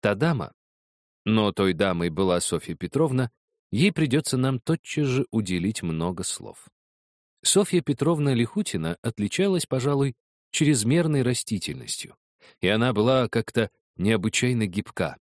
та дама, но той дамой была Софья Петровна, ей придется нам тотчас же уделить много слов. Софья Петровна Лихутина отличалась, пожалуй, чрезмерной растительностью, и она была как-то необычайно гибка.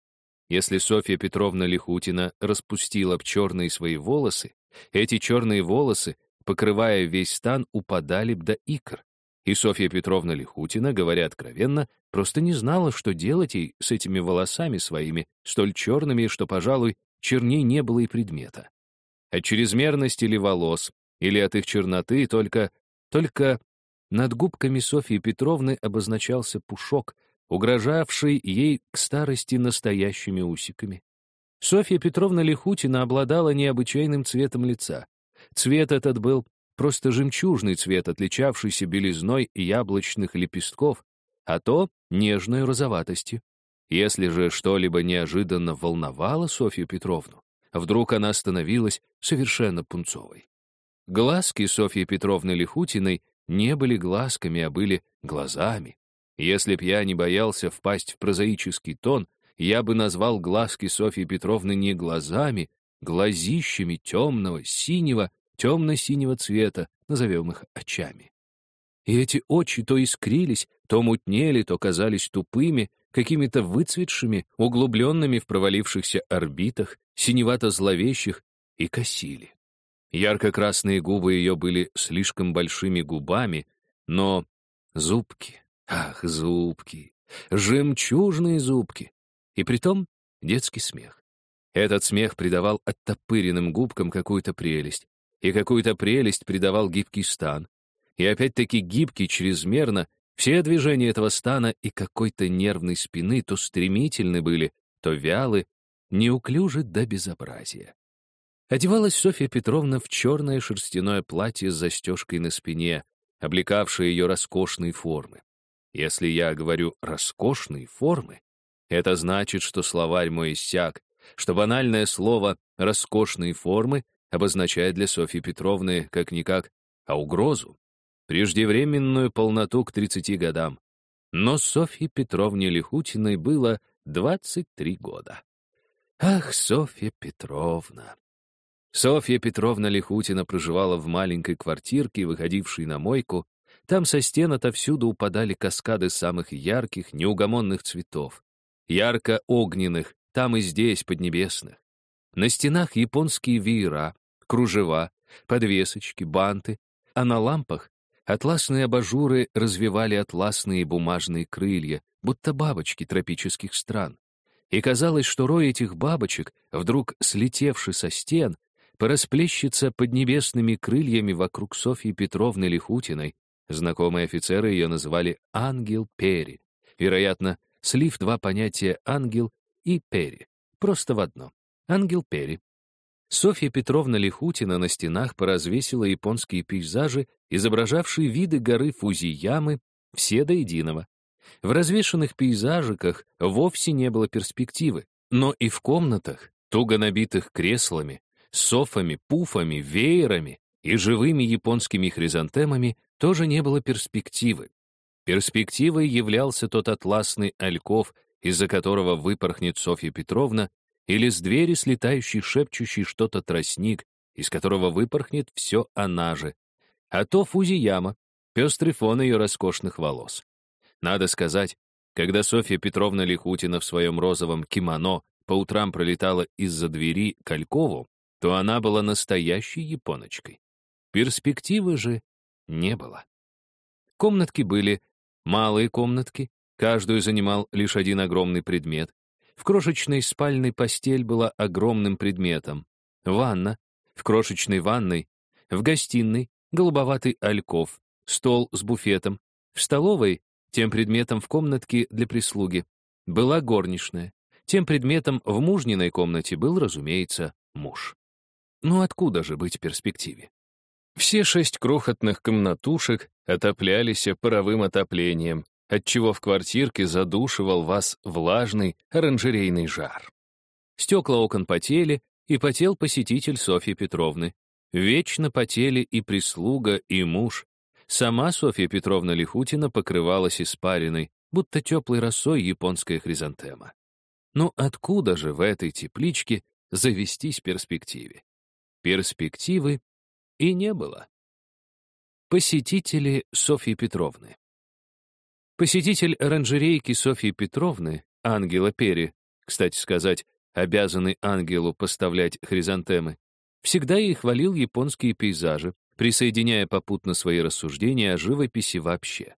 Если Софья Петровна Лихутина распустила б черные свои волосы, эти черные волосы, покрывая весь стан, упадали б до икр. И Софья Петровна Лихутина, говоря откровенно, просто не знала, что делать ей с этими волосами своими, столь черными, что, пожалуй, черней не было и предмета. От чрезмерности ли волос, или от их черноты, только, только над губками Софьи Петровны обозначался пушок, угрожавший ей к старости настоящими усиками. Софья Петровна Лихутина обладала необычайным цветом лица. Цвет этот был просто жемчужный цвет, отличавшийся белизной яблочных лепестков, а то — нежной розоватостью. Если же что-либо неожиданно волновало Софью Петровну, вдруг она становилась совершенно пунцовой. Глазки Софьи Петровны Лихутиной не были глазками, а были глазами. Если б я не боялся впасть в прозаический тон, я бы назвал глазки Софьи Петровны не глазами, глазищами темного, синего, темно-синего цвета, назовем их очами. И эти очи то искрились, то мутнели, то казались тупыми, какими-то выцветшими, углубленными в провалившихся орбитах, синевато-зловещих, и косили. Ярко-красные губы ее были слишком большими губами, но зубки, ах, зубки, жемчужные зубки. И притом детский смех. Этот смех придавал оттопыренным губкам какую-то прелесть, и какую-то прелесть придавал гибкий стан. И опять-таки гибкий чрезмерно, все движения этого стана и какой-то нервной спины то стремительны были, то вялы, неуклюжи до безобразия. Одевалась Софья Петровна в черное шерстяное платье с застежкой на спине, облекавшее ее роскошные формы. Если я говорю «роскошные формы», это значит, что словарь мой иссяк, что банальное слово «роскошные формы» обозначает для Софьи Петровны как-никак, а угрозу, преждевременную полноту к 30 годам. Но Софье Петровне Лихутиной было 23 года. Ах, Софья Петровна! Софья Петровна Лихутина проживала в маленькой квартирке, выходившей на мойку. Там со стен отовсюду упадали каскады самых ярких, неугомонных цветов ярко-огненных, там и здесь, поднебесных. На стенах японские веера, кружева, подвесочки, банты, а на лампах атласные абажуры развивали атласные бумажные крылья, будто бабочки тропических стран. И казалось, что рой этих бабочек, вдруг слетевший со стен, порасплещется под небесными крыльями вокруг Софьи Петровны Лихутиной. Знакомые офицеры ее называли «Ангел Пери». Вероятно, слив два понятия «ангел» и «пери». Просто в одно. Ангел-пери. Софья Петровна Лихутина на стенах поразвесила японские пейзажи, изображавшие виды горы Фузиямы, все до единого. В развешанных пейзажиках вовсе не было перспективы, но и в комнатах, туго набитых креслами, софами, пуфами, веерами и живыми японскими хризантемами, тоже не было перспективы. Перспективой являлся тот атласный альков, из-за которого выпорхнет Софья Петровна, или с двери слетающий шепчущий что-то тростник, из которого выпорхнет все она же. А то Фузияма, пестрый фон ее роскошных волос. Надо сказать, когда Софья Петровна Лихутина в своем розовом кимоно по утрам пролетала из-за двери к Алькову, то она была настоящей японочкой. Перспективы же не было. Комнатки были Малые комнатки, каждую занимал лишь один огромный предмет. В крошечной спальной постель была огромным предметом. Ванна, в крошечной ванной, в гостиной голубоватый альков, стол с буфетом, в столовой, тем предметом в комнатке для прислуги, была горничная. Тем предметом в мужниной комнате был, разумеется, муж. Ну откуда же быть в перспективе? Все шесть крохотных комнатушек отоплялись паровым отоплением, отчего в квартирке задушивал вас влажный оранжерейный жар. Стекла окон потели, и потел посетитель Софьи Петровны. Вечно потели и прислуга, и муж. Сама Софья Петровна Лихутина покрывалась испариной, будто теплой росой японская хризантема. Ну откуда же в этой тепличке завестись перспективе? Перспективы и не было. Посетители Софьи Петровны. Посетитель оранжерейки Софьи Петровны, Ангела Пери, кстати сказать, обязанный ангелу поставлять хризантемы, всегда ей хвалил японские пейзажи, присоединяя попутно свои рассуждения о живописи вообще.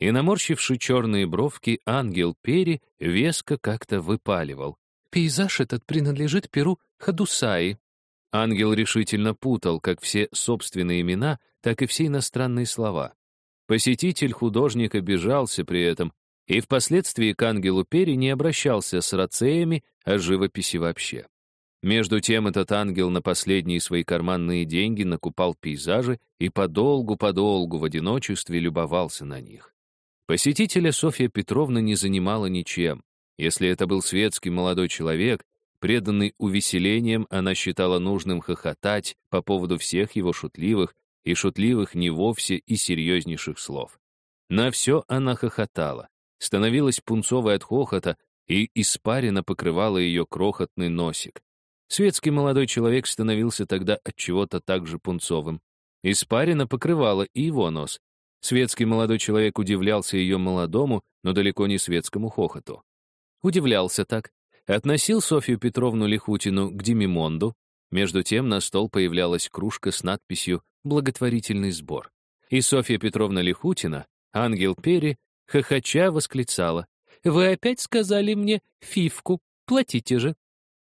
И наморщивший черные бровки, ангел Пери веско как-то выпаливал. «Пейзаж этот принадлежит перу Хадусаи». Ангел решительно путал как все собственные имена, так и все иностранные слова. Посетитель художника обижался при этом, и впоследствии к ангелу Пери не обращался с рацеями о живописи вообще. Между тем этот ангел на последние свои карманные деньги накупал пейзажи и подолгу-подолгу в одиночестве любовался на них. Посетителя Софья Петровна не занимала ничем. Если это был светский молодой человек, преданный увеселением, она считала нужным хохотать по поводу всех его шутливых и шутливых не вовсе и серьезнейших слов. На все она хохотала, становилась пунцовой от хохота, и испарина покрывала ее крохотный носик. Светский молодой человек становился тогда от чего-то так же пунцовым. Испарина покрывала и его нос. Светский молодой человек удивлялся ее молодому, но далеко не светскому хохоту. Удивлялся так. Относил Софью Петровну Лихутину к Димимонду. Между тем на стол появлялась кружка с надписью «Благотворительный сбор». И Софья Петровна Лихутина, ангел Пери, хохоча восклицала. «Вы опять сказали мне фивку, платите же».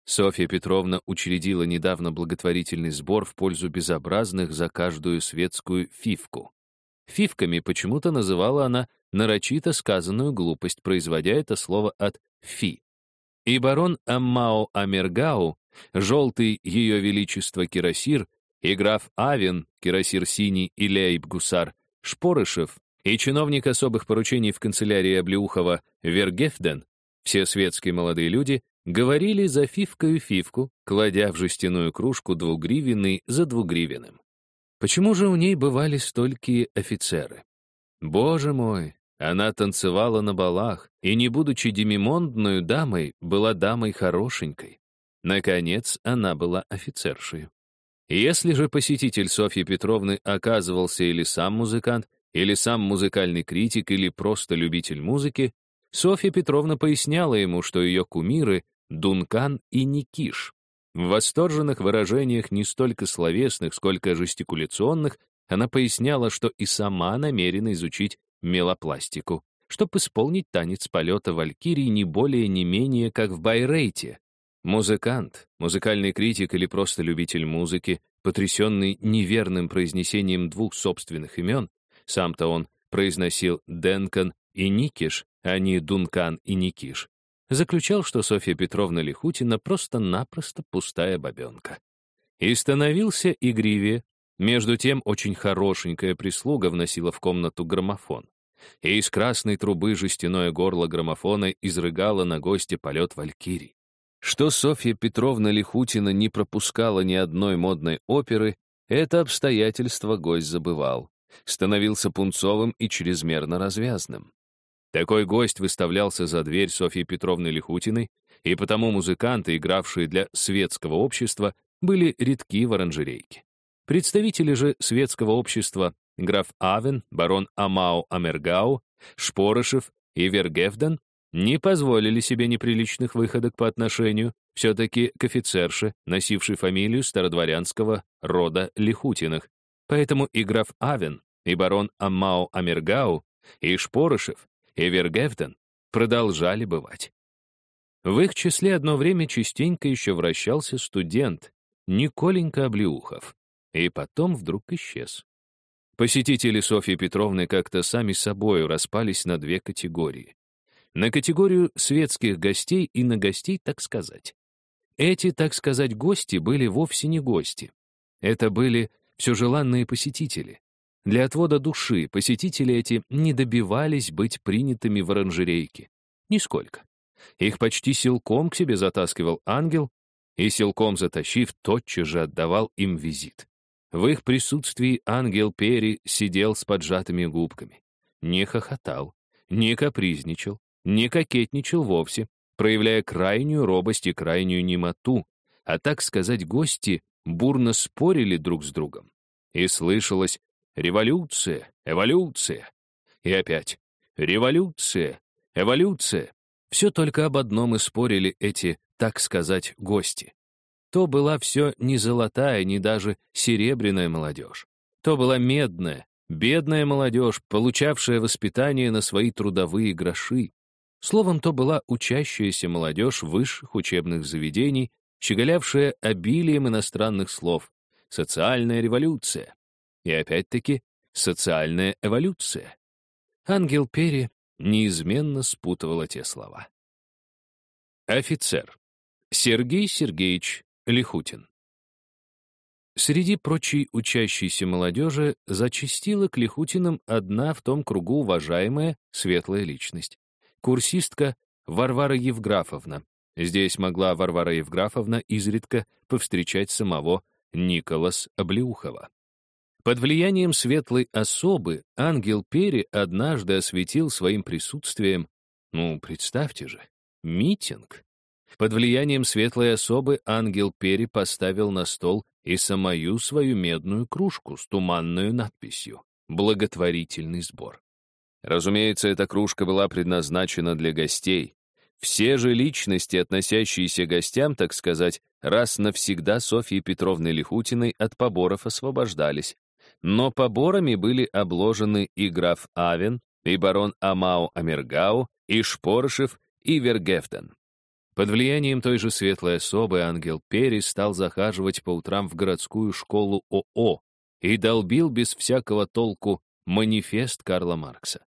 Софья Петровна учредила недавно благотворительный сбор в пользу безобразных за каждую светскую фивку. Фивками почему-то называла она нарочито сказанную глупость, производя это слово от «фи». И барон Аммао Амергау, желтый ее величество Кирасир, и граф Авен, Кирасир Синий и Лейб Гусар, Шпорышев, и чиновник особых поручений в канцелярии Облеухова Вергефден, все светские молодые люди, Говорили за фивкою фивку, кладя в жестяную кружку двугривенный за двугривенным. Почему же у ней бывали столькие офицеры? Боже мой, она танцевала на балах, и, не будучи демимондную дамой, была дамой хорошенькой. Наконец, она была офицершей. Если же посетитель Софьи Петровны оказывался или сам музыкант, или сам музыкальный критик, или просто любитель музыки, Софья Петровна поясняла ему, что ее кумиры Дункан и Никиш. В восторженных выражениях не столько словесных, сколько жестикуляционных, она поясняла, что и сама намерена изучить мелопластику, чтобы исполнить танец полета Валькирии не более не менее, как в Байрейте. Музыкант, музыкальный критик или просто любитель музыки, потрясенный неверным произнесением двух собственных имен, сам-то он произносил Денкан и Никиш, а не Дункан и Никиш, заключал, что Софья Петровна Лихутина просто-напросто пустая бабенка. И становился игривее. Между тем, очень хорошенькая прислуга вносила в комнату граммофон. И из красной трубы жестяное горло граммофона изрыгало на гости полет валькирий. Что Софья Петровна Лихутина не пропускала ни одной модной оперы, это обстоятельство гость забывал. Становился пунцовым и чрезмерно развязным. Такой гость выставлялся за дверь Софьи Петровны Лихутиной, и потому музыканты, игравшие для светского общества, были редки в оранжерейке. Представители же светского общества граф Авен, барон Амао Амергау, Шпорышев и Вергефден не позволили себе неприличных выходок по отношению все-таки к офицерше, носившей фамилию стародворянского рода Лихутиных. Поэтому и граф Авен, и барон Амао Амергау, и Шпорышев и Вергефтен продолжали бывать. В их числе одно время частенько еще вращался студент Николенька Облеухов, и потом вдруг исчез. Посетители Софьи Петровны как-то сами собой распались на две категории. На категорию светских гостей и на гостей, так сказать. Эти, так сказать, гости были вовсе не гости. Это были все желанные посетители. Для отвода души посетители эти не добивались быть принятыми в оранжерейке. Нисколько. Их почти силком к себе затаскивал ангел, и силком затащив, тотчас же отдавал им визит. В их присутствии ангел Пери сидел с поджатыми губками. Не хохотал, не капризничал, не кокетничал вовсе, проявляя крайнюю робость и крайнюю немоту, а так сказать, гости бурно спорили друг с другом. И слышалось «революция, эволюция». И опять «революция, эволюция». Все только об одном и спорили эти, так сказать, гости. То была все не золотая, не даже серебряная молодежь. То была медная, бедная молодежь, получавшая воспитание на свои трудовые гроши. Словом, то была учащаяся молодежь высших учебных заведений, щеголявшая обилием иностранных слов. Социальная революция. И опять-таки социальная эволюция. Ангел Пери неизменно спутывал эти слова. Офицер. Сергей Сергеевич Лихутин. Среди прочей учащейся молодежи зачастила к Лихутинам одна в том кругу уважаемая светлая личность. Курсистка Варвара Евграфовна. Здесь могла Варвара Евграфовна изредка повстречать самого Николас Облеухова. Под влиянием светлой особы ангел Пери однажды осветил своим присутствием, ну, представьте же, митинг. Под влиянием светлой особы ангел Пери поставил на стол и самую свою медную кружку с туманной надписью «Благотворительный сбор». Разумеется, эта кружка была предназначена для гостей. Все же личности, относящиеся к гостям, так сказать, раз навсегда Софьи Петровны Лихутиной от поборов освобождались. Но поборами были обложены и граф Авен, и барон Амау Амергау, и Шпорышев, и Вергефтен. Под влиянием той же светлой особы ангел Пери стал захаживать по утрам в городскую школу ОО и долбил без всякого толку манифест Карла Маркса.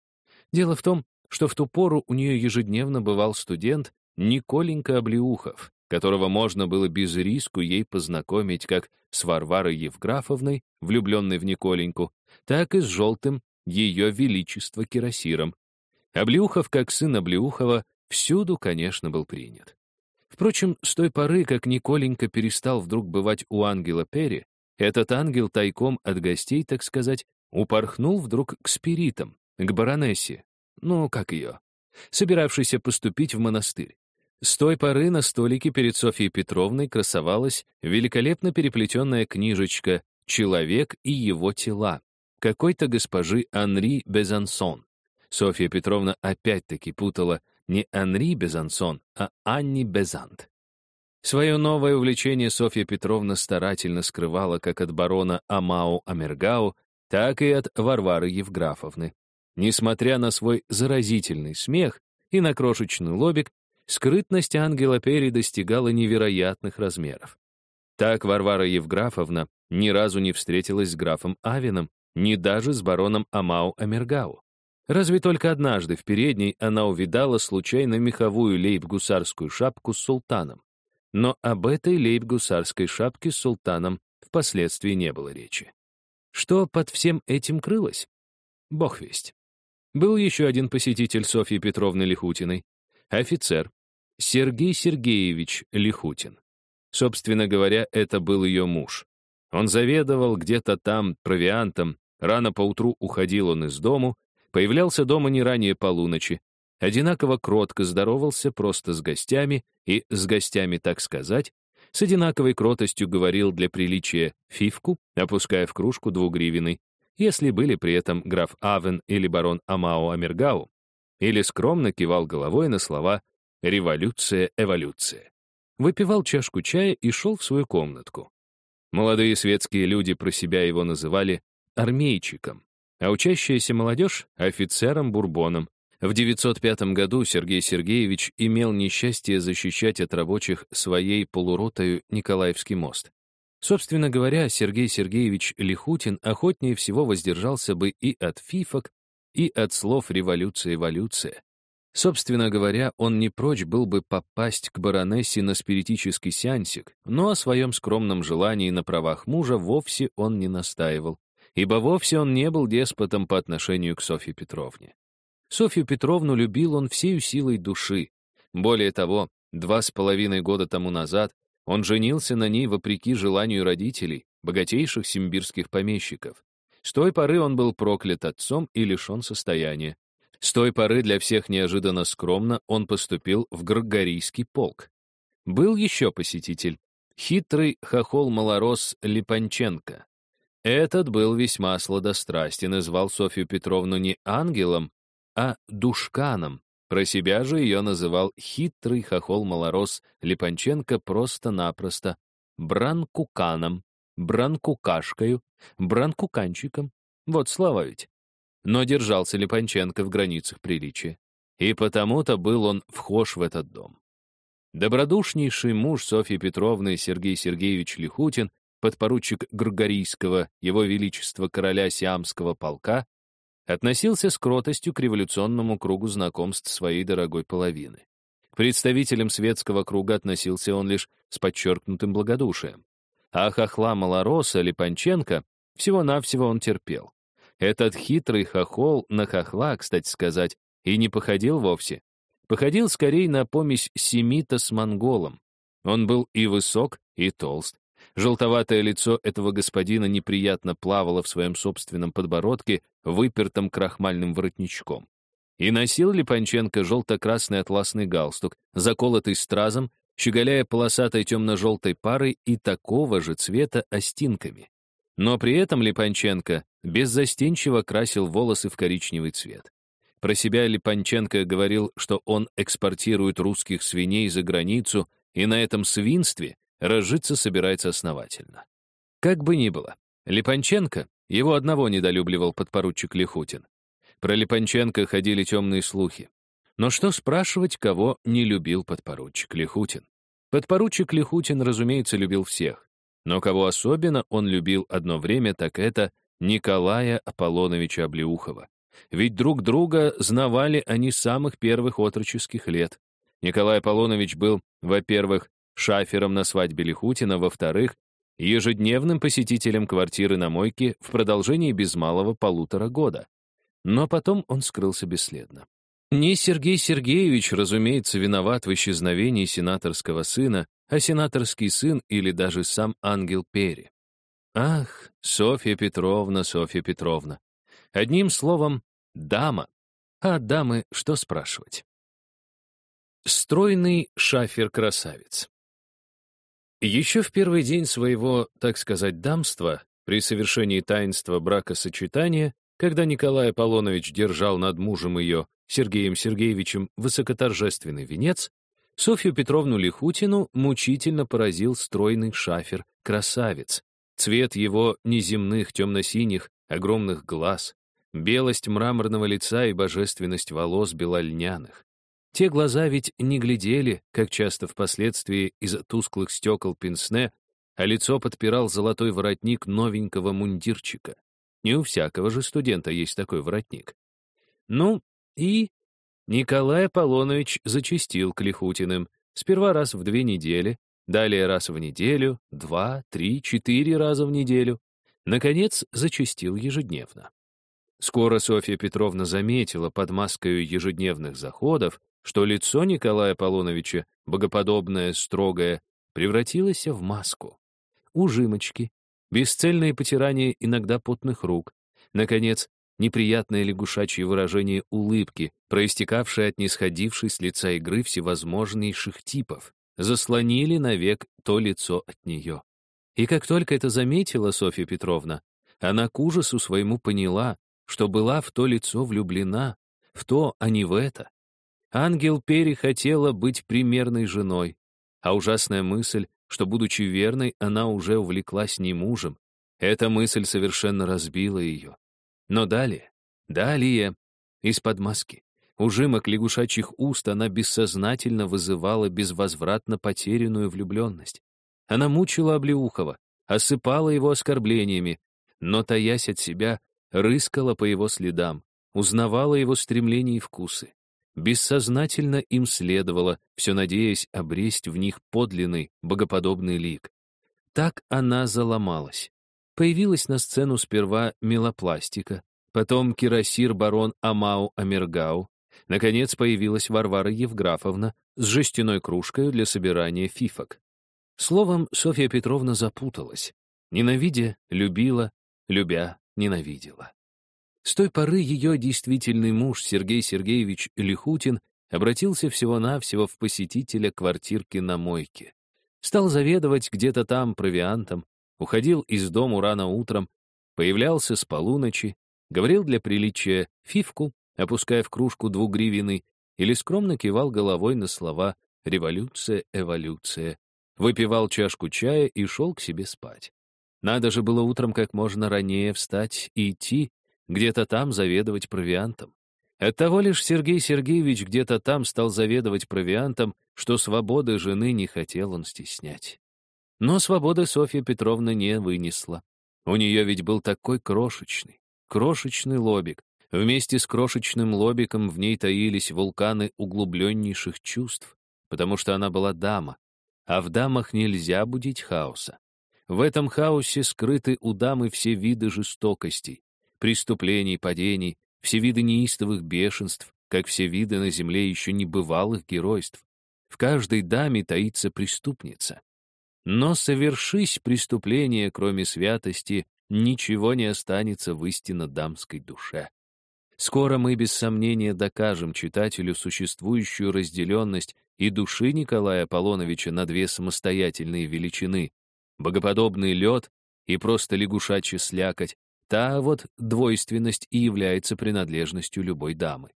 Дело в том, что в ту пору у нее ежедневно бывал студент Николенька Облеухов, которого можно было без риску ей познакомить как с Варварой Евграфовной, влюбленной в Николеньку, так и с желтым ее величество Кирасиром. Облеухов, как сын Облеухова, всюду, конечно, был принят. Впрочем, с той поры, как Николенька перестал вдруг бывать у ангела Перри, этот ангел тайком от гостей, так сказать, упорхнул вдруг к спиритам, к баронессе, ну, как ее, собиравшейся поступить в монастырь. С той поры на столике перед Софьей Петровной красовалась великолепно переплетенная книжечка «Человек и его тела» какой-то госпожи Анри Безансон. Софья Петровна опять-таки путала не Анри Безансон, а Анни Безант. Свое новое увлечение Софья Петровна старательно скрывала как от барона Амау Амергау, так и от Варвары Евграфовны. Несмотря на свой заразительный смех и на крошечный лобик, скрытность ангела Пери достигала невероятных размеров. Так Варвара Евграфовна ни разу не встретилась с графом Авином, ни даже с бароном Амау Амергау. Разве только однажды в передней она увидала случайно меховую лейб-гусарскую шапку с султаном. Но об этой лейб-гусарской шапке с султаном впоследствии не было речи. Что под всем этим крылось? Бог весть. Был еще один посетитель Софьи Петровны Лихутиной, офицер, Сергей Сергеевич Лихутин. Собственно говоря, это был ее муж. Он заведовал где-то там провиантом, рано поутру уходил он из дому, Появлялся дома не ранее полуночи, одинаково кротко здоровался просто с гостями и, с гостями так сказать, с одинаковой кротостью говорил для приличия фивку, опуская в кружку двугривенный, если были при этом граф Авен или барон Амао Амергау, или скромно кивал головой на слова «революция, эволюция». Выпивал чашку чая и шел в свою комнатку. Молодые светские люди про себя его называли «армейчиком», а учащаяся молодежь — офицером-бурбоном. В 905 году Сергей Сергеевич имел несчастье защищать от рабочих своей полуротою Николаевский мост. Собственно говоря, Сергей Сергеевич Лихутин охотнее всего воздержался бы и от фифок, и от слов «революция-эволюция». Собственно говоря, он не прочь был бы попасть к баронессе на спиритический сеансик, но о своем скромном желании на правах мужа вовсе он не настаивал ибо вовсе он не был деспотом по отношению к Софье Петровне. Софью Петровну любил он всею силой души. Более того, два с половиной года тому назад он женился на ней вопреки желанию родителей, богатейших симбирских помещиков. С той поры он был проклят отцом и лишен состояния. С той поры для всех неожиданно скромно он поступил в Григорийский полк. Был еще посетитель, хитрый хохол-малорос Липанченко. Этот был весьма сладострастен и звал Софью Петровну не ангелом, а душканом. Про себя же ее называл хитрый хохол-малорос Липанченко просто-напросто бранкуканом, бранкукашкою, бранкуканчиком. Вот слова ведь. Но держался Липанченко в границах приличия. И потому-то был он вхож в этот дом. Добродушнейший муж Софьи Петровны Сергей Сергеевич Лихутин, подпоручик Григорийского, его величества короля Сиамского полка, относился с кротостью к революционному кругу знакомств своей дорогой половины. К представителям светского круга относился он лишь с подчеркнутым благодушием. А хохла Малороса Липанченко всего-навсего он терпел. Этот хитрый хохол на хохла, кстати сказать, и не походил вовсе походил скорее на помесь семита с монголом. Он был и высок, и толст. Желтоватое лицо этого господина неприятно плавало в своем собственном подбородке, выпертом крахмальным воротничком. И носил Липанченко желто-красный атласный галстук, заколотый стразом, щеголяя полосатой темно-желтой парой и такого же цвета остинками. Но при этом Липанченко беззастенчиво красил волосы в коричневый цвет. Про себя Липанченко говорил, что он экспортирует русских свиней за границу и на этом свинстве разжиться собирается основательно. Как бы ни было, Липанченко его одного недолюбливал подпоручик Лихутин. Про Липанченко ходили темные слухи. Но что спрашивать, кого не любил подпоручик Лихутин? Подпоручик Лихутин, разумеется, любил всех. Но кого особенно он любил одно время, так это Николая Аполлоновича Облеухова. Ведь друг друга знавали они с самых первых отроческих лет. Николай Аполлонович был, во-первых, шафером на свадьбе Лихутина, во-вторых, ежедневным посетителем квартиры на мойке в продолжении без малого полутора года. Но потом он скрылся бесследно. Не Сергей Сергеевич, разумеется, виноват в исчезновении сенаторского сына, а сенаторский сын или даже сам ангел Пери. Ах, Софья Петровна, Софья Петровна. Одним словом, дама. А дамы что спрашивать? Стройный шафер-красавец. Еще в первый день своего, так сказать, дамства, при совершении таинства бракосочетания, когда Николай Аполлонович держал над мужем ее, Сергеем Сергеевичем, высокоторжественный венец, Софью Петровну Лихутину мучительно поразил стройный шафер-красавец. Цвет его неземных темно-синих, огромных глаз, белость мраморного лица и божественность волос белольняных. Те глаза ведь не глядели, как часто впоследствии из тусклых стекол пенсне, а лицо подпирал золотой воротник новенького мундирчика. Не у всякого же студента есть такой воротник. Ну, и Николай Аполлонович зачастил к Лихутиным, сперва раз в две недели, далее раз в неделю, два, три, четыре раза в неделю. Наконец, зачастил ежедневно. Скоро Софья Петровна заметила под маской ежедневных заходов, что лицо Николая Аполлоновича, богоподобное, строгое, превратилось в маску. Ужимочки, бесцельные потирания иногда потных рук, наконец, неприятное лягушачье выражение улыбки, проистекавшее от нисходившей с лица игры всевозможнейших типов, заслонили навек то лицо от нее. И как только это заметила Софья Петровна, она к ужасу своему поняла, что была в то лицо влюблена, в то, а не в это. Ангел Пери хотела быть примерной женой, а ужасная мысль, что, будучи верной, она уже увлеклась не мужем, эта мысль совершенно разбила ее. Но далее, далее, из-под маски, ужимок лягушачьих уст она бессознательно вызывала безвозвратно потерянную влюбленность. Она мучила Облеухова, осыпала его оскорблениями, но, таясь от себя, рыскала по его следам, узнавала его стремления и вкусы. Бессознательно им следовало, все надеясь обресть в них подлинный, богоподобный лик. Так она заломалась. Появилась на сцену сперва мелопластика, потом кирасир барон Амау Амергау, наконец появилась Варвара Евграфовна с жестяной кружкой для собирания фифок. Словом, Софья Петровна запуталась. Ненавидя, любила, любя, ненавидела. С той поры ее действительный муж Сергей Сергеевич Лихутин обратился всего-навсего в посетителя квартирки на мойке. Стал заведовать где-то там провиантом, уходил из дому рано утром, появлялся с полуночи, говорил для приличия фивку, опуская в кружку двугривенный, или скромно кивал головой на слова «революция, эволюция», выпивал чашку чая и шел к себе спать. Надо же было утром как можно ранее встать и идти, где-то там заведовать провиантом. Оттого лишь Сергей Сергеевич где-то там стал заведовать провиантом, что свободы жены не хотел он стеснять. Но свободы Софья Петровна не вынесла. У нее ведь был такой крошечный, крошечный лобик. Вместе с крошечным лобиком в ней таились вулканы углубленнейших чувств, потому что она была дама, а в дамах нельзя будить хаоса. В этом хаосе скрыты у дамы все виды жестокостей, преступлений, падений, все виды неистовых бешенств, как все виды на земле еще не бывалых геройств. В каждой даме таится преступница. Но совершись преступление, кроме святости, ничего не останется в истинно дамской душе. Скоро мы без сомнения докажем читателю существующую разделенность и души Николая Аполлоновича на две самостоятельные величины — богоподобный лед и просто лягушачья слякоть, Та вот двойственность и является принадлежностью любой дамы.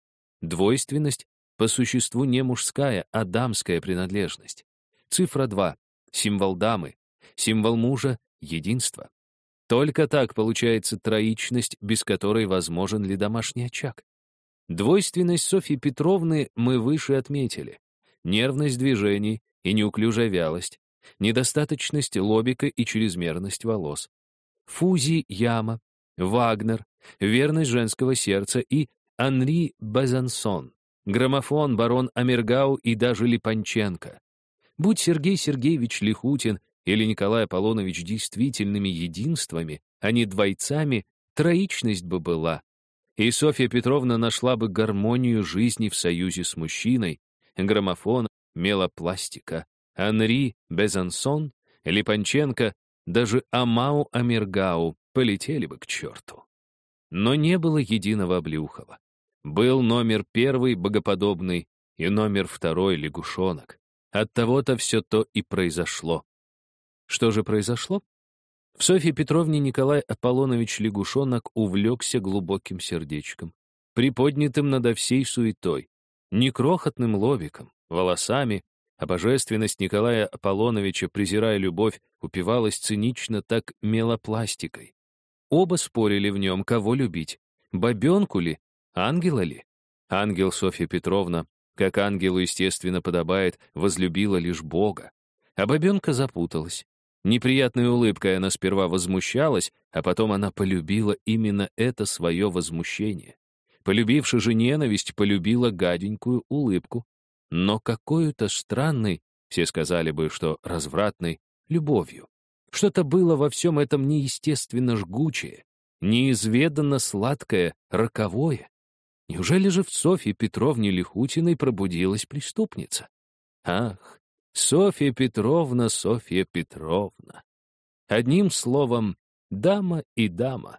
Двойственность по существу не мужская, а дамская принадлежность. Цифра 2 — символ дамы, символ мужа — единство. Только так получается троичность, без которой возможен ли домашний очаг. Двойственность Софьи Петровны мы выше отметили. Нервность движений и неуклюжая вялость, недостаточность лобика и чрезмерность волос. Фузи яма, Вагнер, верность женского сердца и Анри Безансон, граммофон, барон Амергау и даже Липанченко. Будь Сергей Сергеевич Лихутин или Николай Аполлонович действительными единствами, а не двойцами, троичность бы была. И Софья Петровна нашла бы гармонию жизни в союзе с мужчиной, граммофон, мелопластика, Анри Безансон, Липанченко, даже Амау Амергау, полетели бы к черту. Но не было единого Облюхова. Был номер первый богоподобный и номер второй лягушонок. От того-то все то и произошло. Что же произошло? В Софье Петровне Николай Аполлонович Лягушонок увлекся глубоким сердечком, приподнятым надо всей суетой, не крохотным лобиком, волосами, а божественность Николая Аполлоновича, презирая любовь, упивалась цинично так мелопластикой. Оба спорили в нем, кого любить. Бабенку ли? Ангела ли? Ангел Софья Петровна, как ангелу, естественно, подобает, возлюбила лишь Бога. А бабенка запуталась. Неприятной улыбкой она сперва возмущалась, а потом она полюбила именно это свое возмущение. Полюбивши же ненависть, полюбила гаденькую улыбку. Но какую-то странной, все сказали бы, что развратной, любовью. Что-то было во всем этом неестественно жгучее, неизведанно сладкое, роковое. Неужели же в Софье Петровне Лихутиной пробудилась преступница? Ах, Софья Петровна, Софья Петровна. Одним словом, дама и дама.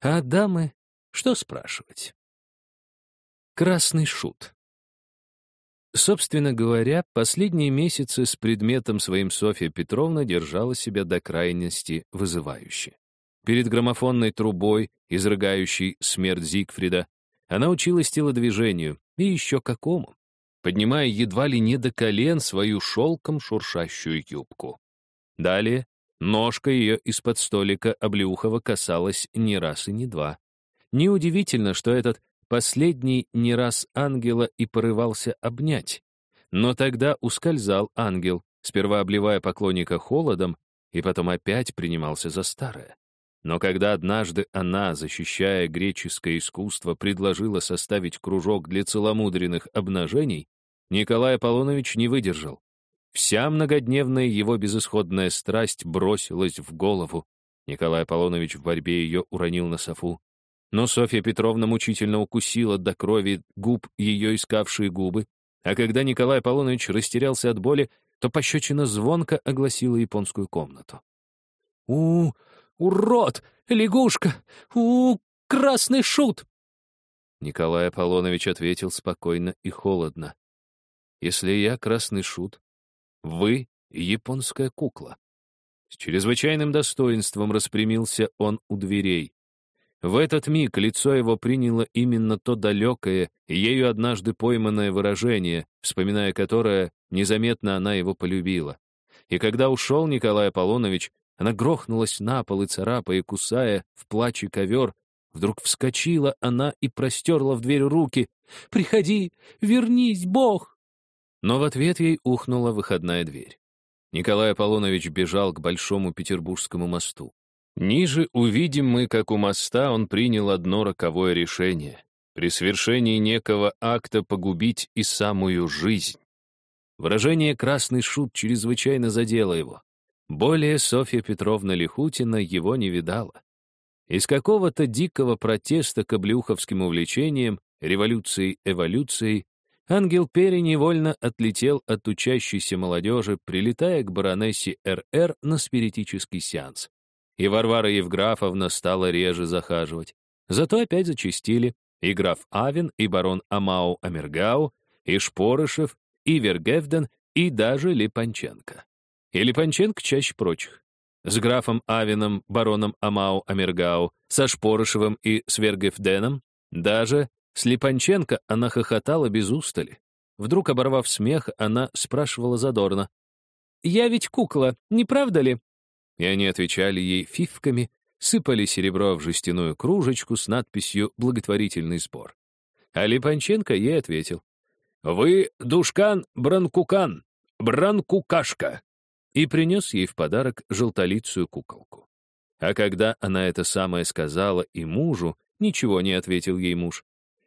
А дамы, что спрашивать? Красный шут. Собственно говоря, последние месяцы с предметом своим Софья Петровна держала себя до крайности вызывающе. Перед граммофонной трубой, изрыгающей смерть Зигфрида, она училась телодвижению, и еще какому, поднимая едва ли не до колен свою шелком шуршащую юбку. Далее ножка ее из-под столика Облеухова касалась не раз и не два. Неудивительно, что этот Последний не раз ангела и порывался обнять. Но тогда ускользал ангел, сперва обливая поклонника холодом, и потом опять принимался за старое. Но когда однажды она, защищая греческое искусство, предложила составить кружок для целомудренных обнажений, Николай Аполлонович не выдержал. Вся многодневная его безысходная страсть бросилась в голову. Николай Аполлонович в борьбе ее уронил на софу. Но Софья Петровна мучительно укусила до крови губ ее искавшие губы, а когда Николай Аполлонович растерялся от боли, то пощечина звонко огласила японскую комнату. «У, урод! Лягушка! У, красный шут!» Николай Аполлонович ответил спокойно и холодно. «Если я красный шут, вы — японская кукла». С чрезвычайным достоинством распрямился он у дверей. В этот миг лицо его приняло именно то далекое, ею однажды пойманное выражение, вспоминая которое, незаметно она его полюбила. И когда ушел Николай Аполлонович, она грохнулась на пол и царапая, кусая в плаче ковер, Вдруг вскочила она и простерла в дверь руки. «Приходи! Вернись, Бог!» Но в ответ ей ухнула выходная дверь. Николай Аполлонович бежал к Большому Петербургскому мосту. Ниже увидим мы, как у моста он принял одно роковое решение — при свершении некого акта погубить и самую жизнь. Выражение «красный шут» чрезвычайно задело его. Более Софья Петровна Лихутина его не видала. Из какого-то дикого протеста к облюховским увлечениям, революцией-эволюцией, ангел Пери невольно отлетел от учащейся молодежи, прилетая к баронессе РР на спиритический сеанс. И Варвара Евграфовна стала реже захаживать. Зато опять зачастили и граф Авен, и барон Амау Амергау, и Шпорышев, и Вергевден, и даже Липанченко. И Липанченко чаще прочих с графом Авином, бароном Амау Амергау, со Шпорышевым и Свергефденом, даже с Липанченко она хохотала без устали. Вдруг, оборвав смех, она спрашивала задорно. «Я ведь кукла, не правда ли?» И они отвечали ей фифками, сыпали серебро в жестяную кружечку с надписью «Благотворительный сбор». А Липанченко ей ответил. «Вы Душкан Бранкукан, Бранкукашка» и принес ей в подарок желтолицую куколку. А когда она это самое сказала и мужу, ничего не ответил ей муж.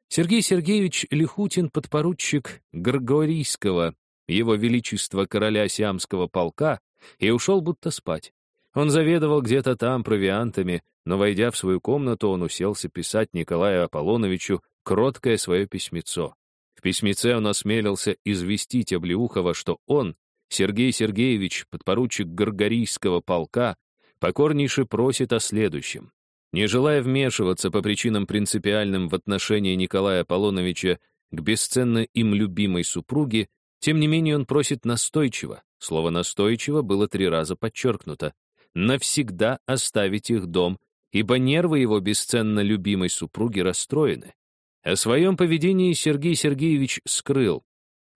Сергей Сергеевич Лихутин, подпоручик Григорийского, его величества короля Сиамского полка, и ушел будто спать. Он заведовал где-то там провиантами, но, войдя в свою комнату, он уселся писать Николаю Аполлоновичу кроткое свое письмецо. В письмеце он осмелился известить Облеухова, что он, Сергей Сергеевич, подпоручик Горгорийского полка, покорнейше просит о следующем. Не желая вмешиваться по причинам принципиальным в отношении Николая Аполлоновича к бесценно им любимой супруге, тем не менее он просит настойчиво, слово «настойчиво» было три раза подчеркнуто, навсегда оставить их дом, ибо нервы его бесценно любимой супруги расстроены. О своем поведении Сергей Сергеевич скрыл,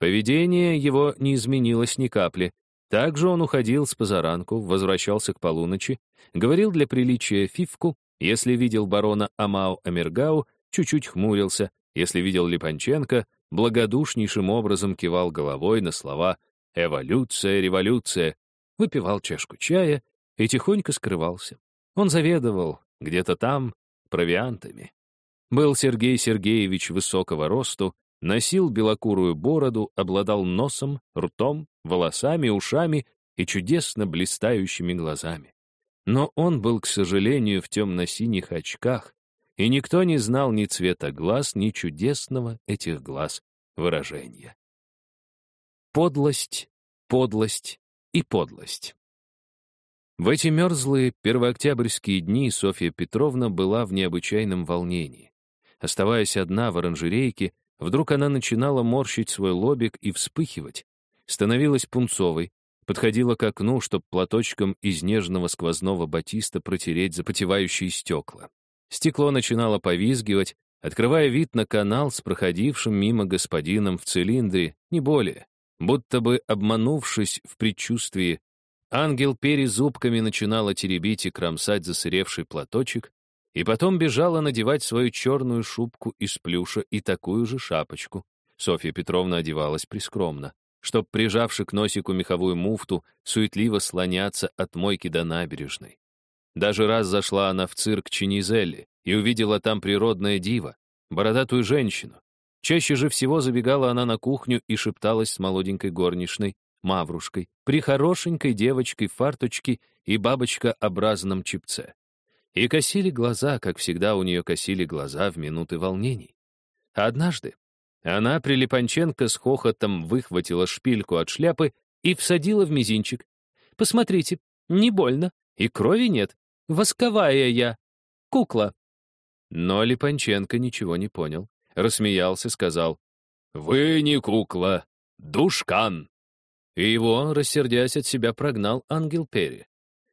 Поведение его не изменилось ни капли. Также он уходил с позаранку, возвращался к полуночи, говорил для приличия фифку, если видел барона Амау Амергау, чуть-чуть хмурился, если видел Липанченко, благодушнейшим образом кивал головой на слова «эволюция, революция», выпивал чашку чая и тихонько скрывался. Он заведовал где-то там провиантами. Был Сергей Сергеевич высокого росту, носил белокурую бороду, обладал носом, ртом, волосами, ушами и чудесно блистающими глазами. Но он был, к сожалению, в темно-синих очках, и никто не знал ни цвета глаз, ни чудесного этих глаз выражения. Подлость, подлость и подлость. В эти мерзлые первооктябрьские дни Софья Петровна была в необычайном волнении. Оставаясь одна в оранжерейке, Вдруг она начинала морщить свой лобик и вспыхивать, становилась пунцовой, подходила к окну, чтобы платочком из нежного сквозного батиста протереть запотевающие стекла. Стекло начинало повизгивать, открывая вид на канал с проходившим мимо господином в цилиндре, не более. Будто бы обманувшись в предчувствии, ангел перезубками начинала теребить и кромсать засыревший платочек, и потом бежала надевать свою черную шубку из плюша и такую же шапочку. Софья Петровна одевалась прискромно, чтоб, прижавши к носику меховую муфту, суетливо слоняться от мойки до набережной. Даже раз зашла она в цирк Чинизелли и увидела там природное диво, бородатую женщину. Чаще же всего забегала она на кухню и шепталась с молоденькой горничной, маврушкой, при хорошенькой девочкой в фарточке и бабочкообразном чипце. И косили глаза, как всегда у нее косили глаза в минуты волнений. однажды она, Прилипанченко, с хохотом выхватила шпильку от шляпы и всадила в мизинчик. «Посмотрите, не больно, и крови нет. Восковая я. Кукла». Но Липанченко ничего не понял, рассмеялся, сказал, «Вы не кукла, душкан!» И его, рассердясь от себя, прогнал ангел Перри.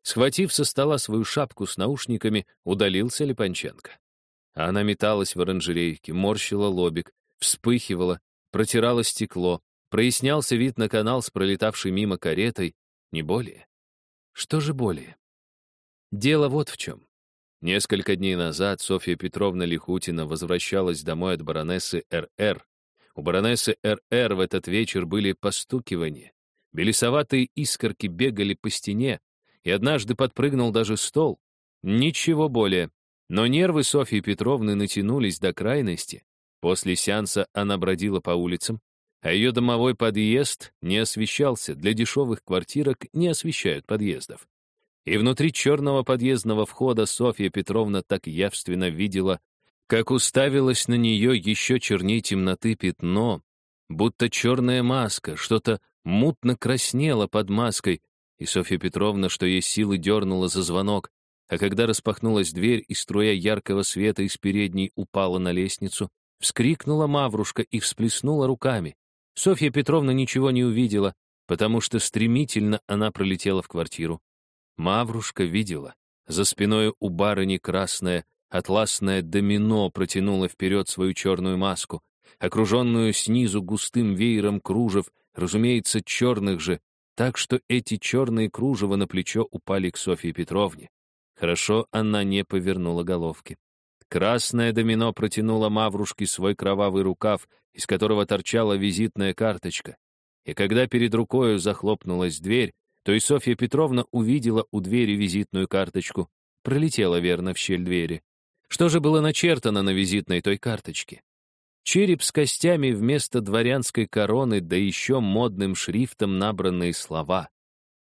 Схватив со стола свою шапку с наушниками, удалился Липанченко. Она металась в оранжерейке, морщила лобик, вспыхивала, протирала стекло, прояснялся вид на канал с пролетавшей мимо каретой, не более. Что же более? Дело вот в чем. Несколько дней назад Софья Петровна Лихутина возвращалась домой от баронессы Р.Р. У баронессы Р.Р. в этот вечер были постукивания. Белесоватые искорки бегали по стене, и однажды подпрыгнул даже стол. Ничего более. Но нервы Софьи Петровны натянулись до крайности. После сеанса она бродила по улицам, а ее домовой подъезд не освещался, для дешевых квартирок не освещают подъездов. И внутри черного подъездного входа Софья Петровна так явственно видела, как уставилась на нее еще черней темноты пятно, будто черная маска, что-то мутно краснело под маской, и Софья Петровна, что есть силы, дернула за звонок, а когда распахнулась дверь, и струя яркого света из передней упала на лестницу, вскрикнула Маврушка и всплеснула руками. Софья Петровна ничего не увидела, потому что стремительно она пролетела в квартиру. Маврушка видела. За спиной у барыни красное, атласное домино протянуло вперед свою черную маску, окруженную снизу густым веером кружев, разумеется, черных же, так что эти черные кружева на плечо упали к Софье Петровне. Хорошо она не повернула головки. Красное домино протянуло Маврушке свой кровавый рукав, из которого торчала визитная карточка. И когда перед рукою захлопнулась дверь, то и Софья Петровна увидела у двери визитную карточку. Пролетела верно в щель двери. Что же было начертано на визитной той карточке? Череп с костями вместо дворянской короны, да еще модным шрифтом набранные слова.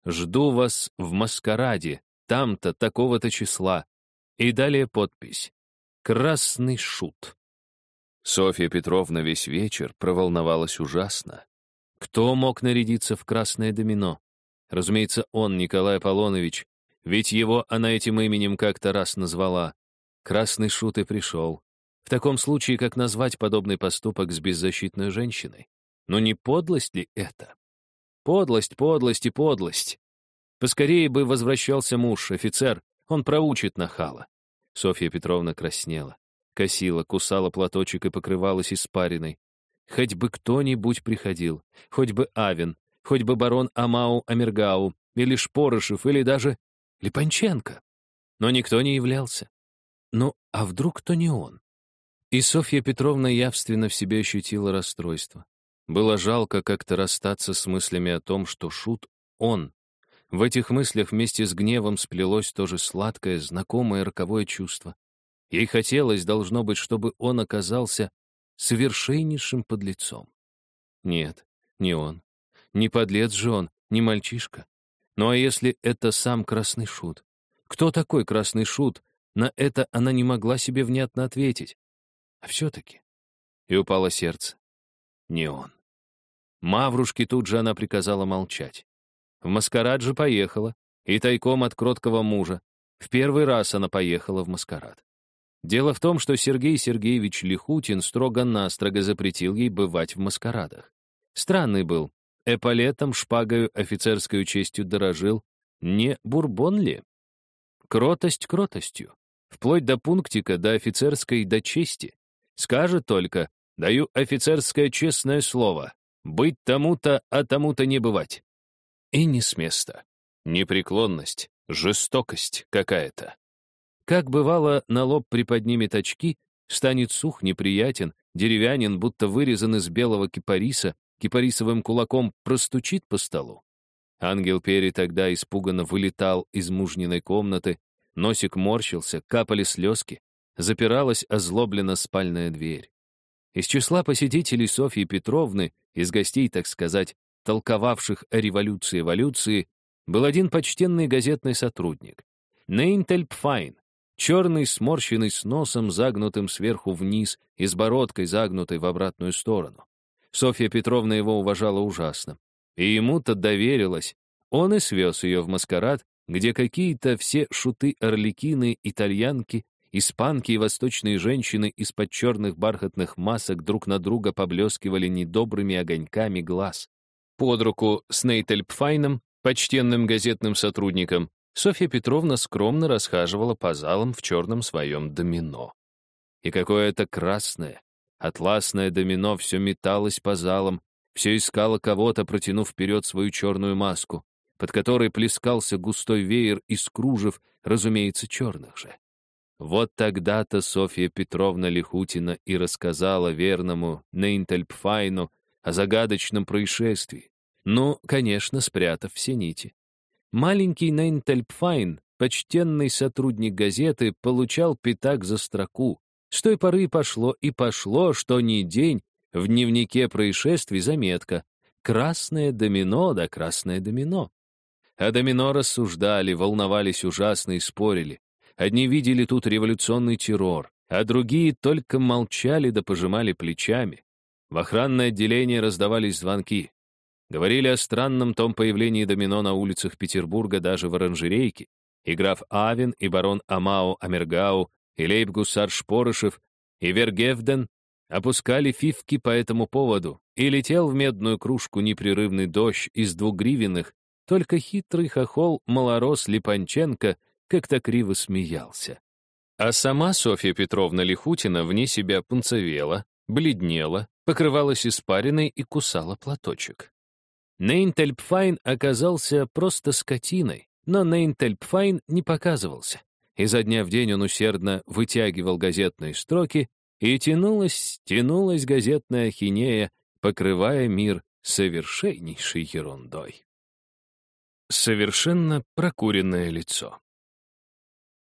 «Жду вас в маскараде, там-то, такого-то числа». И далее подпись. «Красный шут». Софья Петровна весь вечер проволновалась ужасно. Кто мог нарядиться в красное домино? Разумеется, он, Николай Аполлонович, ведь его она этим именем как-то раз назвала. Красный шут и пришел. В таком случае, как назвать подобный поступок с беззащитной женщиной? Но не подлость ли это? Подлость, подлость и подлость. Поскорее бы возвращался муж, офицер, он проучит нахала. Софья Петровна краснела, косила, кусала платочек и покрывалась испариной. Хоть бы кто-нибудь приходил, хоть бы Авен, хоть бы барон Амау Амергау, или Шпорышев, или даже Липанченко. Но никто не являлся. Ну, а вдруг то не он? И Софья Петровна явственно в себе ощутила расстройство. Было жалко как-то расстаться с мыслями о том, что Шут — он. В этих мыслях вместе с гневом сплелось тоже сладкое, знакомое роковое чувство. Ей хотелось, должно быть, чтобы он оказался совершеннейшим подлецом. Нет, не он. Не подлец же он, не мальчишка. Ну а если это сам Красный Шут? Кто такой Красный Шут? На это она не могла себе внятно ответить. А все-таки. И упало сердце. Не он. Маврушке тут же она приказала молчать. В маскарад же поехала, и тайком от кроткого мужа. В первый раз она поехала в маскарад. Дело в том, что Сергей Сергеевич Лихутин строго-настрого запретил ей бывать в маскарадах. Странный был. Эполетом, шпагою, офицерской честью дорожил. Не бурбон ли? Кротость кротостью. Вплоть до пунктика, до офицерской, до чести. Скажет только, даю офицерское честное слово, быть тому-то, а тому-то не бывать. И не с места. Непреклонность, жестокость какая-то. Как бывало, на лоб приподнимет очки, станет сух, неприятен, деревянин, будто вырезан из белого кипариса, кипарисовым кулаком простучит по столу. Ангел Пери тогда испуганно вылетал из мужниной комнаты, носик морщился, капали слезки, запиралась озлобленно спальная дверь. Из числа посетителей Софьи Петровны, из гостей, так сказать, толковавших о революции-эволюции, был один почтенный газетный сотрудник. Нейнтельп Файн, черный, сморщенный с носом, загнутым сверху вниз и с бородкой, загнутой в обратную сторону. Софья Петровна его уважала ужасно. И ему-то доверилась. Он и свез ее в маскарад, где какие-то все шуты-орликины, итальянки испанки и восточные женщины из-под черных бархатных масок друг на друга поблескивали недобрыми огоньками глаз. Под руку с Нейтельпфайном, почтенным газетным сотрудником, Софья Петровна скромно расхаживала по залам в черном своем домино. И какое-то красное, атласное домино все металось по залам, все искало кого-то, протянув вперед свою черную маску, под которой плескался густой веер из кружев, разумеется, черных же. Вот тогда-то Софья Петровна Лихутина и рассказала верному Нейнтельпфайну о загадочном происшествии. Ну, конечно, спрятав все нити. Маленький Нейнтельпфайн, почтенный сотрудник газеты, получал пятак за строку. С той поры пошло и пошло, что ни день, в дневнике происшествий заметка. Красное домино да красное домино. А домино рассуждали, волновались ужасно и спорили. Одни видели тут революционный террор, а другие только молчали да пожимали плечами. В охранное отделение раздавались звонки. Говорили о странном том появлении домино на улицах Петербурга даже в оранжерейке. И граф Авен, и барон Амао Амергау, и лейб-гусар Шпорышев, и Вергевден опускали фифки по этому поводу, и летел в медную кружку непрерывный дождь из двугривенных, только хитрый хохол малорос Липанченко как-то криво смеялся. А сама Софья Петровна Лихутина вне себя пунцовела, бледнела, покрывалась испариной и кусала платочек. Нейнтельпфайн оказался просто скотиной, но Нейнтельпфайн не показывался. Изо дня в день он усердно вытягивал газетные строки, и тянулась, тянулась газетная ахинея, покрывая мир совершеннейшей ерундой. Совершенно прокуренное лицо.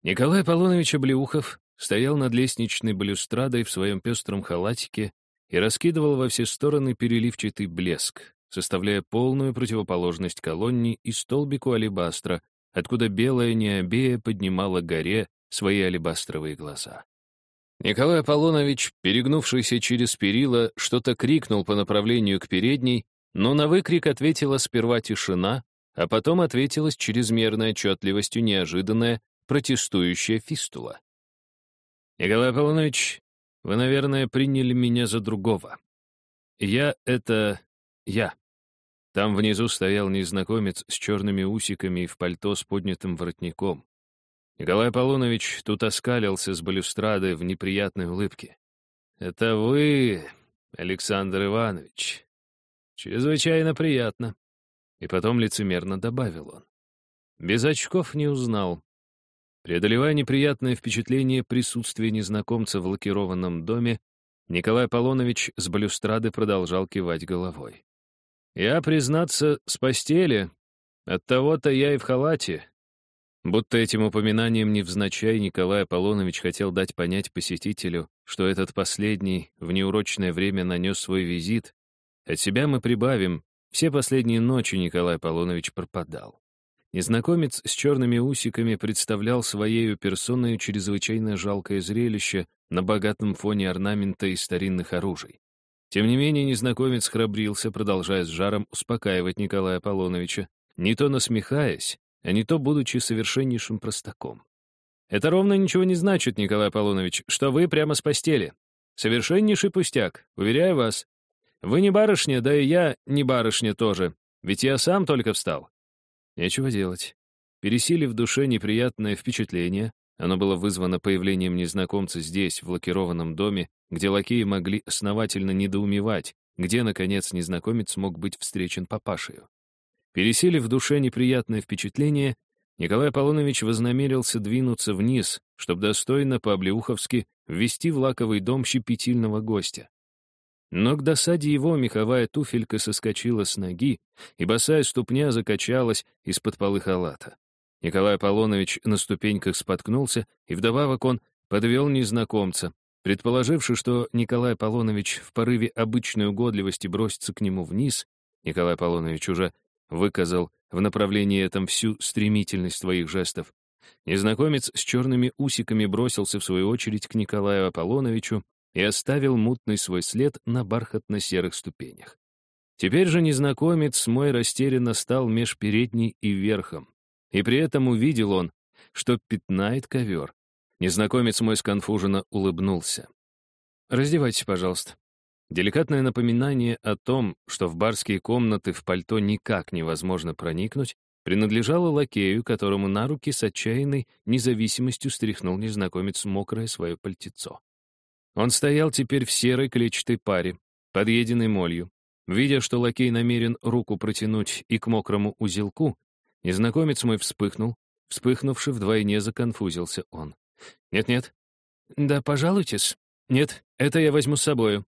Николай Аполлонович Облеухов стоял над лестничной балюстрадой в своем пестром халатике и раскидывал во все стороны переливчатый блеск, составляя полную противоположность колонне и столбику алебастра, откуда белая необея поднимала горе свои алебастровые глаза. Николай Аполлонович, перегнувшийся через перила, что-то крикнул по направлению к передней, но на выкрик ответила сперва тишина, а потом ответила с чрезмерной отчетливостью неожиданная протестующая фистула. «Николай Аполлонович, вы, наверное, приняли меня за другого. Я — это я». Там внизу стоял незнакомец с черными усиками и в пальто с поднятым воротником. Николай Аполлонович тут оскалился с балюстрады в неприятной улыбке. «Это вы, Александр Иванович. Чрезвычайно приятно». И потом лицемерно добавил он. Без очков не узнал. Преодолевая неприятное впечатление присутствия незнакомца в лакированном доме, Николай Аполлонович с балюстрады продолжал кивать головой. Я, признаться, с постели. От того-то я и в халате. Будто этим упоминанием невзначай Николай Аполлонович хотел дать понять посетителю, что этот последний в неурочное время нанес свой визит. От себя мы прибавим, все последние ночи Николай Аполлонович пропадал. Незнакомец с черными усиками представлял своею персоной чрезвычайно жалкое зрелище на богатом фоне орнамента и старинных оружий. Тем не менее, незнакомец храбрился, продолжая с жаром успокаивать Николая Аполлоновича, не то насмехаясь, а не то будучи совершеннейшим простаком. «Это ровно ничего не значит, Николай Аполлонович, что вы прямо с постели. Совершеннейший пустяк, уверяю вас. Вы не барышня, да и я не барышня тоже, ведь я сам только встал». Нечего делать. Пересилив в душе неприятное впечатление, оно было вызвано появлением незнакомца здесь, в лакированном доме, где лакеи могли основательно недоумевать, где, наконец, незнакомец мог быть встречен папашею. Переселив в душе неприятное впечатление, Николай Аполлонович вознамерился двинуться вниз, чтобы достойно по-облеуховски ввести в лаковый дом щепетильного гостя. Но к досаде его меховая туфелька соскочила с ноги, и босая ступня закачалась из-под полы халата. Николай Аполлонович на ступеньках споткнулся, и вдобавок он подвел незнакомца, Предположивши, что Николай Аполлонович в порыве обычной угодливости бросится к нему вниз, Николай Аполлонович уже выказал в направлении этом всю стремительность своих жестов. Незнакомец с черными усиками бросился в свою очередь к Николаю Аполлоновичу и оставил мутный свой след на бархатно-серых ступенях. Теперь же незнакомец мой растерянно стал меж передней и верхом, и при этом увидел он, что пятнает ковер, Незнакомец мой сконфуженно улыбнулся. «Раздевайтесь, пожалуйста». Деликатное напоминание о том, что в барские комнаты в пальто никак невозможно проникнуть, принадлежало лакею, которому на руки с отчаянной независимостью стряхнул незнакомец мокрое свое пальтецо. Он стоял теперь в серой клетчатой паре, подъеденной молью. Видя, что лакей намерен руку протянуть и к мокрому узелку, незнакомец мой вспыхнул, вспыхнувший вдвойне законфузился он. «Нет-нет». «Да, пожалуйтесь». «Нет, это я возьму с собою».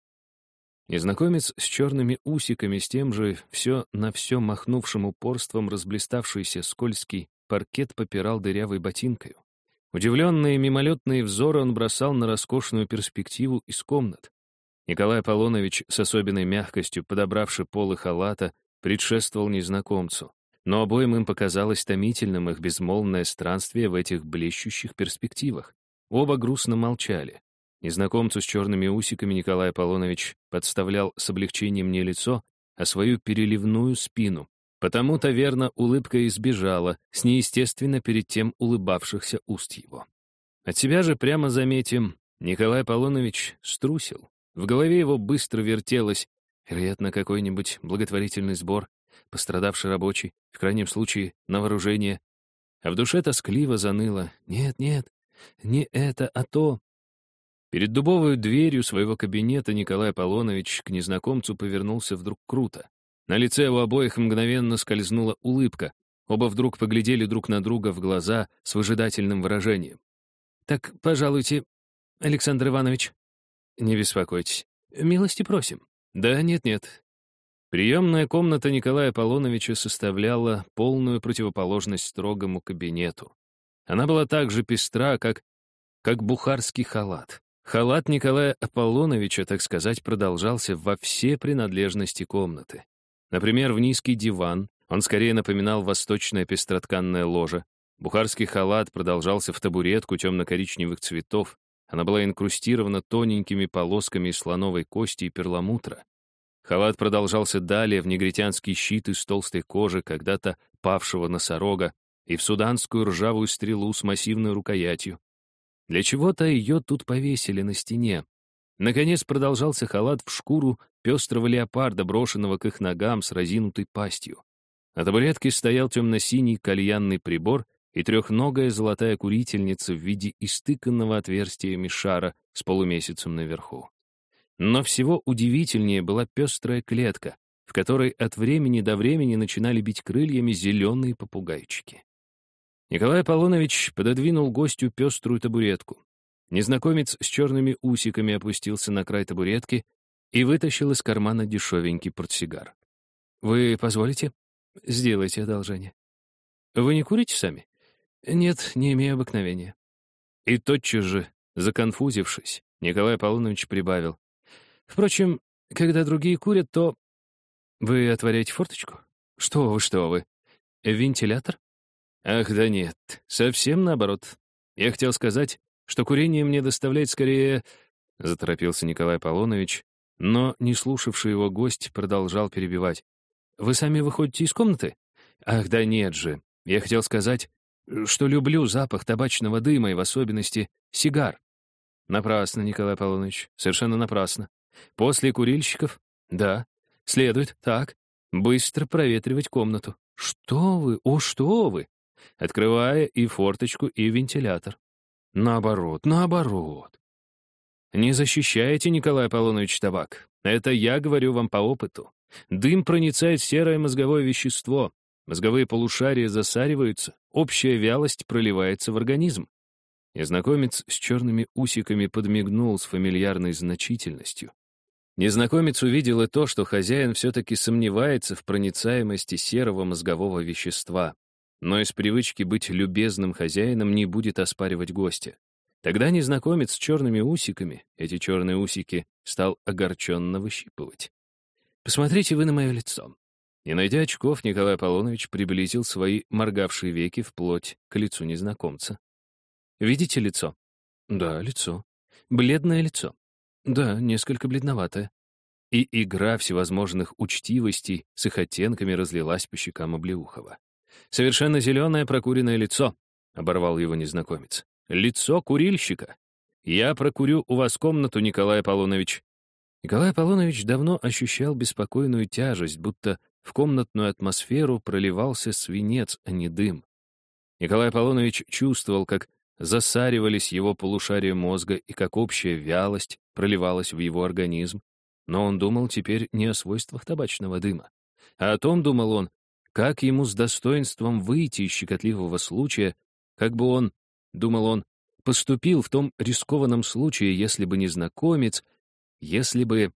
Незнакомец с черными усиками, с тем же все на все махнувшим упорством разблиставшийся скользкий паркет попирал дырявой ботинкою. Удивленные мимолетные взоры он бросал на роскошную перспективу из комнат. Николай Аполлонович с особенной мягкостью, подобравший полы халата, предшествовал незнакомцу. Но обоим им показалось томительным их безмолвное странствие в этих блещущих перспективах. Оба грустно молчали. Незнакомцу с черными усиками Николай Аполлонович подставлял с облегчением не лицо, а свою переливную спину. Потому-то, верно, улыбка избежала с неестественно перед тем улыбавшихся уст его. От себя же, прямо заметим, Николай Аполлонович струсил. В голове его быстро вертелось, вероятно, какой-нибудь благотворительный сбор, пострадавший рабочий, в крайнем случае, на вооружение. А в душе тоскливо заныло. Нет, нет, не это, а то. Перед дубовой дверью своего кабинета Николай Аполлонович к незнакомцу повернулся вдруг круто. На лице у обоих мгновенно скользнула улыбка. Оба вдруг поглядели друг на друга в глаза с выжидательным выражением. «Так, пожалуйте, Александр Иванович». «Не беспокойтесь. Милости просим». «Да нет-нет, Приемная комната Николая Аполлоновича составляла полную противоположность строгому кабинету. Она была так же пестра, как, как бухарский халат. Халат Николая Аполлоновича, так сказать, продолжался во все принадлежности комнаты. Например, в низкий диван, он скорее напоминал восточное пестротканное ложе. Бухарский халат продолжался в табуретку темно-коричневых цветов. Она была инкрустирована тоненькими полосками из слоновой кости и перламутра. Халат продолжался далее в негритянский щит из толстой кожи когда-то павшего носорога и в суданскую ржавую стрелу с массивной рукоятью. Для чего-то ее тут повесили на стене. Наконец продолжался халат в шкуру пестрого леопарда, брошенного к их ногам с разинутой пастью. На табуретке стоял темно-синий кальянный прибор и трехногая золотая курительница в виде истыканного отверстия мишара с полумесяцем наверху. Но всего удивительнее была пестрая клетка, в которой от времени до времени начинали бить крыльями зеленые попугайчики. Николай Аполлонович пододвинул гостю пеструю табуретку. Незнакомец с черными усиками опустился на край табуретки и вытащил из кармана дешевенький портсигар. «Вы позволите? Сделайте одолжение. Вы не курите сами?» «Нет, не имею обыкновения». И тотчас же, законфузившись, Николай Аполлонович прибавил. Впрочем, когда другие курят, то... Вы отворяете форточку? Что вы, что вы? Вентилятор? Ах, да нет, совсем наоборот. Я хотел сказать, что курение мне доставляет скорее... Заторопился Николай Аполлонович, но, не слушавший его гость, продолжал перебивать. «Вы сами выходите из комнаты?» «Ах, да нет же. Я хотел сказать, что люблю запах табачного дыма и в особенности сигар». «Напрасно, Николай Аполлонович, совершенно напрасно. После курильщиков? Да. Следует, так, быстро проветривать комнату. Что вы, о, что вы! Открывая и форточку, и вентилятор. Наоборот, наоборот. Не защищайте, Николай Аполлонович, табак. Это я говорю вам по опыту. Дым проницает серое мозговое вещество. Мозговые полушария засариваются, общая вялость проливается в организм. Незнакомец с черными усиками подмигнул с фамильярной значительностью. Незнакомец увидел и то, что хозяин все-таки сомневается в проницаемости серого мозгового вещества, но из привычки быть любезным хозяином не будет оспаривать гостя. Тогда незнакомец с черными усиками, эти черные усики, стал огорченно выщипывать. «Посмотрите вы на мое лицо». Не найдя очков, Николай Аполлонович приблизил свои моргавшие веки вплоть к лицу незнакомца. «Видите лицо?» «Да, лицо. Бледное лицо. Да, несколько бледноватая. И игра всевозможных учтивостей с их оттенками разлилась по щекам Облеухова. «Совершенно зеленое прокуренное лицо», — оборвал его незнакомец. Лицо курильщика. Я прокурю у вас комнату, Николай Аполлонович». Николай Аполлонович давно ощущал беспокойную тяжесть, будто в комнатную атмосферу проливался свинец, а не дым. Николай Аполлонович чувствовал, как засаривались его полушария мозга и как общая вялость проливалась в его организм, но он думал теперь не о свойствах табачного дыма, а о том, думал он, как ему с достоинством выйти из щекотливого случая, как бы он, думал он, поступил в том рискованном случае, если бы незнакомец, если бы...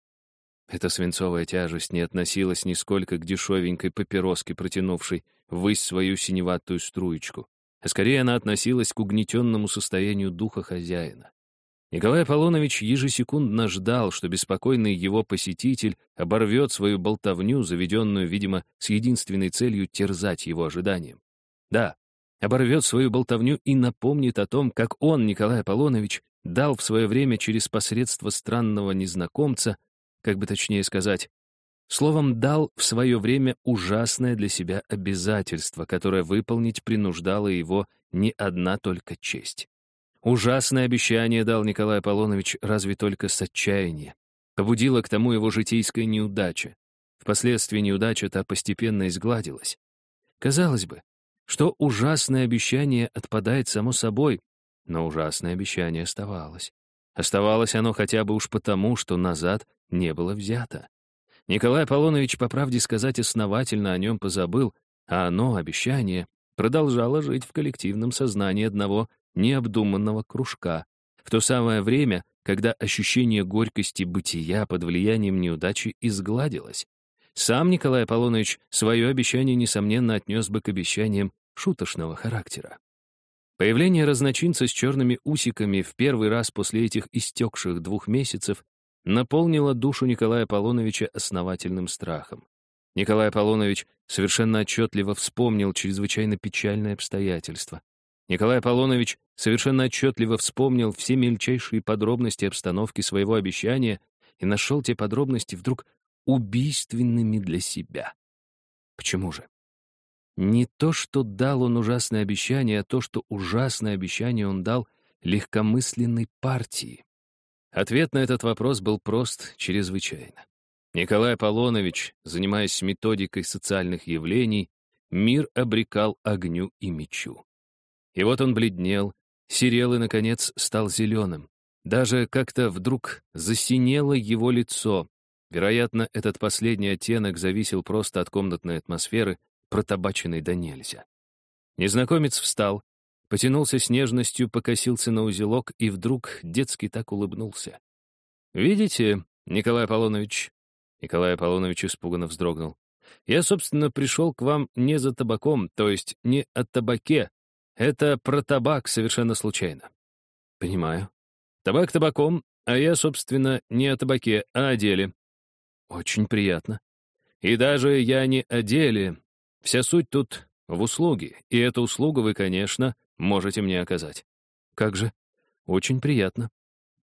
Эта свинцовая тяжесть не относилась нисколько к дешевенькой папироске, протянувшей ввысь свою синеватую струечку, а скорее она относилась к угнетенному состоянию духа хозяина. Николай Аполлонович ежесекундно ждал, что беспокойный его посетитель оборвет свою болтовню, заведенную, видимо, с единственной целью терзать его ожиданием. Да, оборвет свою болтовню и напомнит о том, как он, Николай Аполлонович, дал в свое время через посредство странного незнакомца, как бы точнее сказать, словом, дал в свое время ужасное для себя обязательство, которое выполнить принуждало его не одна только честь. Ужасное обещание дал Николай Аполлонович разве только с отчаяния. Побудила к тому его житейская неудача. Впоследствии неудача та постепенно изгладилась. Казалось бы, что ужасное обещание отпадает само собой, но ужасное обещание оставалось. Оставалось оно хотя бы уж потому, что назад не было взято. Николай Аполлонович, по правде сказать, основательно о нем позабыл, а оно, обещание, продолжало жить в коллективном сознании одного необдуманного кружка, в то самое время, когда ощущение горькости бытия под влиянием неудачи изгладилось. Сам Николай Аполлонович свое обещание, несомненно, отнес бы к обещаниям шуточного характера. Появление разночинца с черными усиками в первый раз после этих истекших двух месяцев наполнило душу Николая Аполлоновича основательным страхом. Николай Аполлонович совершенно отчетливо вспомнил чрезвычайно печальное обстоятельство. Николай Аполлонович совершенно отчетливо вспомнил все мельчайшие подробности обстановки своего обещания и нашел те подробности вдруг убийственными для себя. Почему же? Не то, что дал он ужасное обещание, а то, что ужасное обещание он дал легкомысленной партии. Ответ на этот вопрос был прост чрезвычайно. Николай Аполлонович, занимаясь методикой социальных явлений, мир обрекал огню и мечу. И вот он бледнел, серел и, наконец, стал зеленым. Даже как-то вдруг засинело его лицо. Вероятно, этот последний оттенок зависел просто от комнатной атмосферы, протабаченной до нельзя. Незнакомец встал, потянулся с нежностью, покосился на узелок и вдруг детски так улыбнулся. «Видите, Николай Аполлонович?» Николай Аполлонович испуганно вздрогнул. «Я, собственно, пришел к вам не за табаком, то есть не о табаке, это про табак совершенно случайно. Понимаю. Табак табаком, а я, собственно, не о табаке, а о деле. Очень приятно. И даже я не о деле. Вся суть тут в услуге, и эту услугу вы, конечно, можете мне оказать. Как же? Очень приятно.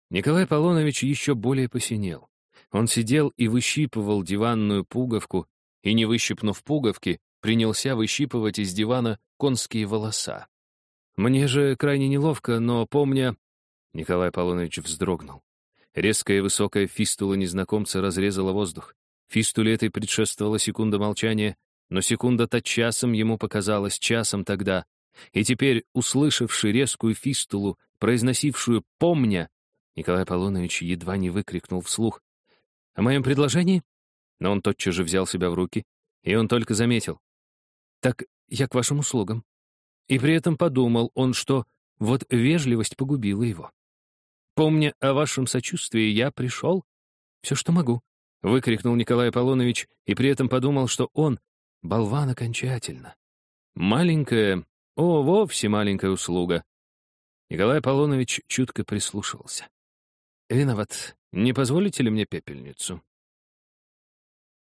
Николай Полонович еще более посинел. Он сидел и выщипывал диванную пуговку, и, не выщипнув пуговки, принялся выщипывать из дивана конские волоса. Мне же крайне неловко, но помня...» Николай Аполлонович вздрогнул. Резкая и высокая фистула незнакомца разрезала воздух. Фистуле этой предшествовала секунда молчания, но секунда-то часом ему показалась часом тогда. И теперь, услышавший резкую фистулу, произносившую «помня», Николай Аполлонович едва не выкрикнул вслух. «О моем предложении?» Но он тотчас же взял себя в руки, и он только заметил. «Так я к вашим услугам». И при этом подумал он, что вот вежливость погубила его. «Помня о вашем сочувствии, я пришел. Все, что могу», — выкрикнул Николай Аполлонович, и при этом подумал, что он — болван окончательно. Маленькая, о, вовсе маленькая услуга. Николай Аполлонович чутко прислушивался. «Виноват. Не позволите ли мне пепельницу?»